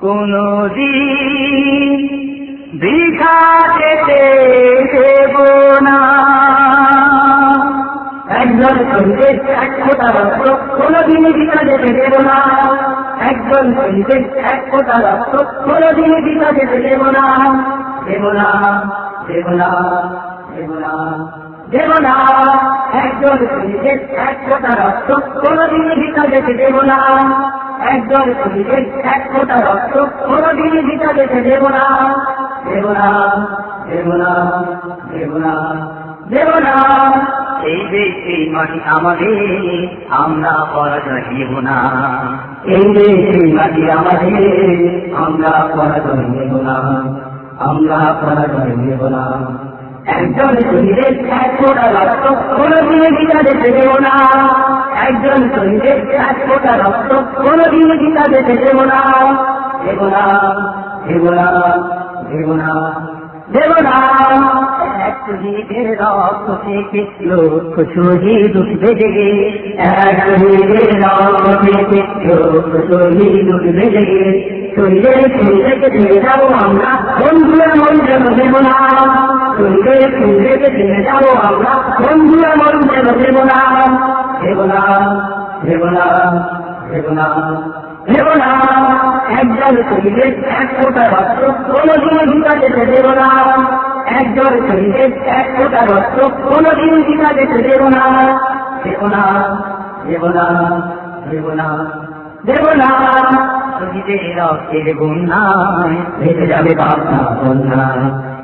কোনদিন দীঘা যেতে দেব না। একজন শহীদের এক ফোটা রক্ত কোনদিন দিকা যেতে দেব না। একজন শহীদের এক ফোটা রক্ত কোনদিন দিকা যেতে দেব না। দেব না দেব না দেব না দেব না। একজন শহীদের এক ফোটা রক্ত কোনদিন দিকা যেতে দেব না। একজন শহীদের এক ফোটা রক্ত কোনদিন দিকা যেতে দেব না। দেব না দেব না দেব না দেব না। এই দেশ এই মাটি আমাদের আমরা পরাজয় দেব না। এই দেশ এই মাটি আমাদের আমরা পরাজয় দেব না। আমরা পরাজয় দেব না। একজন শহীদের এক ফোটা রক্ত কোনদিন গীতা যেতে দেব না। একজন শহীদের এক ফোটা রক্ত কোনদিন গীতা যেতে দেব না। দেব না দেব না দেব না দেব না। এক শহীদের রক্ত থেকে লক্ষ শহীদ উঠবে জেগে। এক শহীদের রক্ত থেকে লক্ষ শহীদ উঠবে জেগে। শহীদের শহীদকে ছেড়ে যাব আমরা। বন্ধুরা মন যেন দেব না। শহীদের শহীদকে ছেড়ে যাব আমরা বন্ধুরা মন যেন দেব না দেব না দেব না দেব না দেব এক ফোটা রক্ত কোনদিন গীতা যেতে দেব না একজন শহীদের এক ফোটা রক্ত কোনদিন গীতা যেতে দেব না দেব না দেব না দেব না দেব না শহীদের রক্তের বন্যায় ভেসে যাবে ভাবনা বন্যা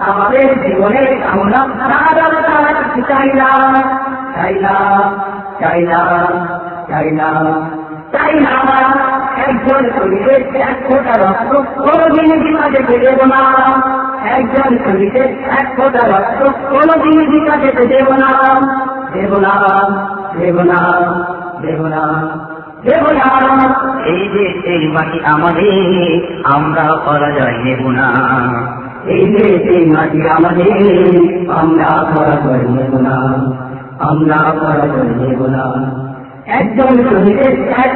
আমাদের জীবনের কামনা চাই না। চাই না চাই না চাই না চাই না একজন শরীরের এক ফোটা রক্ত, কোনদিন দেব না। একজন শরীরের এক ফোটা রক্ত, কোনদিন না। দেব না দেব না দেব না দেব না। এই যে, এই মাটি আমাদের, আমরা পরাজয় নেব না। এই যে এই মাটি আমাদের আমরা পরাজয় নেব না আমরা নেব না একজন শহীদের এক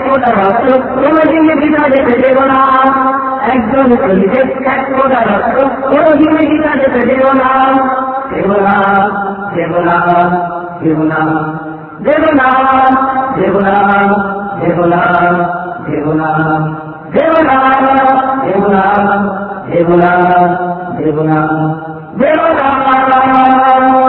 বিনা দেব না একজন শহীদের এক ফোটা রক্ত কোনদিন দেব না দেব না দেব না দেব না দেব না দেব يعرفنا برضا